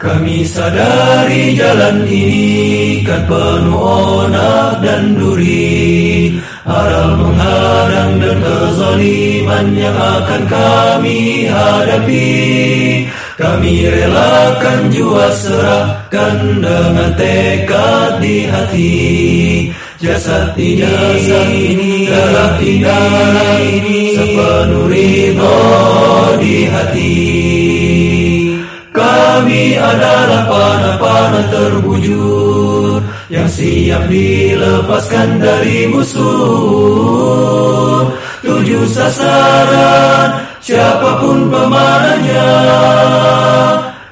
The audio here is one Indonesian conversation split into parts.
Kami sadari jalan ini kan penuh onak dan duri. Aral menghadang dan kezaliman yang akan kami hadapi. Kami relakan jua serahkan dengan tekad di hati. Jasad ini, Jasad ini darah ini Sepenuh ridho di hati kami adalah panah-panah terbujur Yang siap dilepaskan dari musuh. Tujuh sasaran siapa pun pemanahnya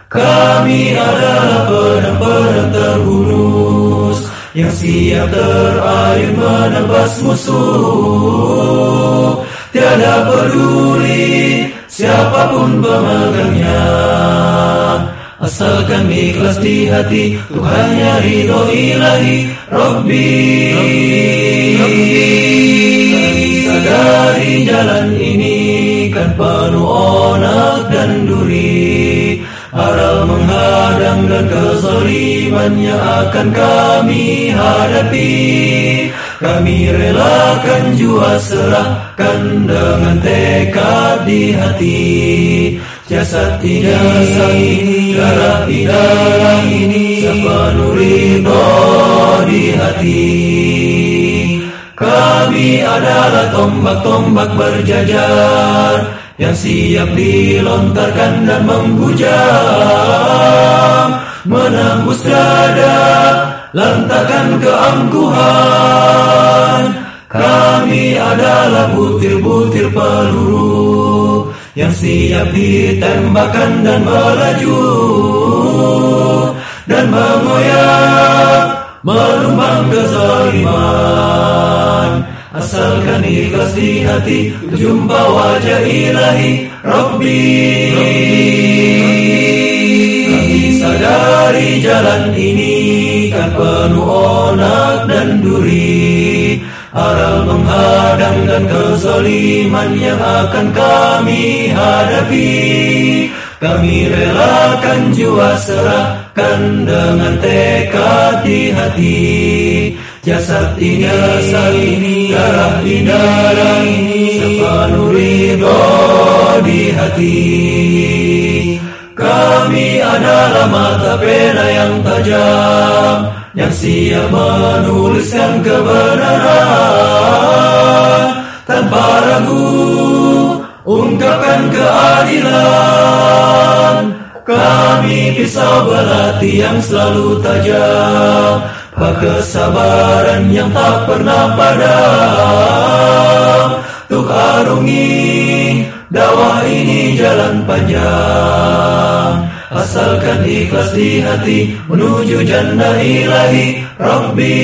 Kami adalah pedang-pedang terhunus Yang siap terayun menebas musuh. Tiada peduli siapa pun pemegangnya Asalkan ikhlas di hati Tuhannya ridho ilahi Rabbi Sadari jalan ini Kan penuh onak dan duri. Aral menghadang dan kezaliman Yang akan kami hadapi. Kami relakan jua serahkan Dengan tekad di hati. Jasad ini, jasad ini, darah darah ini Sepenuh di hati Kami adalah tombak-tombak berjajar Yang siap dilontarkan dan menghujam Menembus dada, lantakan keangkuhan. Kami adalah butir-butir peluru yang siap ditembakkan dan melaju asalkan ikhlas di hati jumpa wajah ilahi Rabbi. Kami sadari jalan ini kan penuh onak dan duri. Aral menghadang dan kezaliman yang akan kami hadapi. Kami relakan jua serahkan dengan tekad di hati Jasad ini, jasad ini, darah ini, darah ini Sepenuh ridho di hati. Kami adalah mata pena yang tajam yang siap menuliskan kebenaran. Tanpa ragu ungkapkan keadilan kami pisau belati yang selalu tajam. Kesabaran yang tak pernah padam. Untuk arungi dakwah ini jalan panjang. Asalkan ikhlas di hati menuju jannah ilahi Rabbi.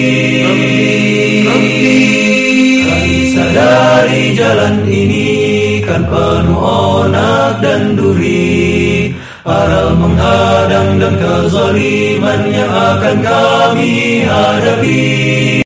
Kami sadari jalan ini kan penuh onak dan duri Aral menghadang dan kezaliman yang akan kami hadapi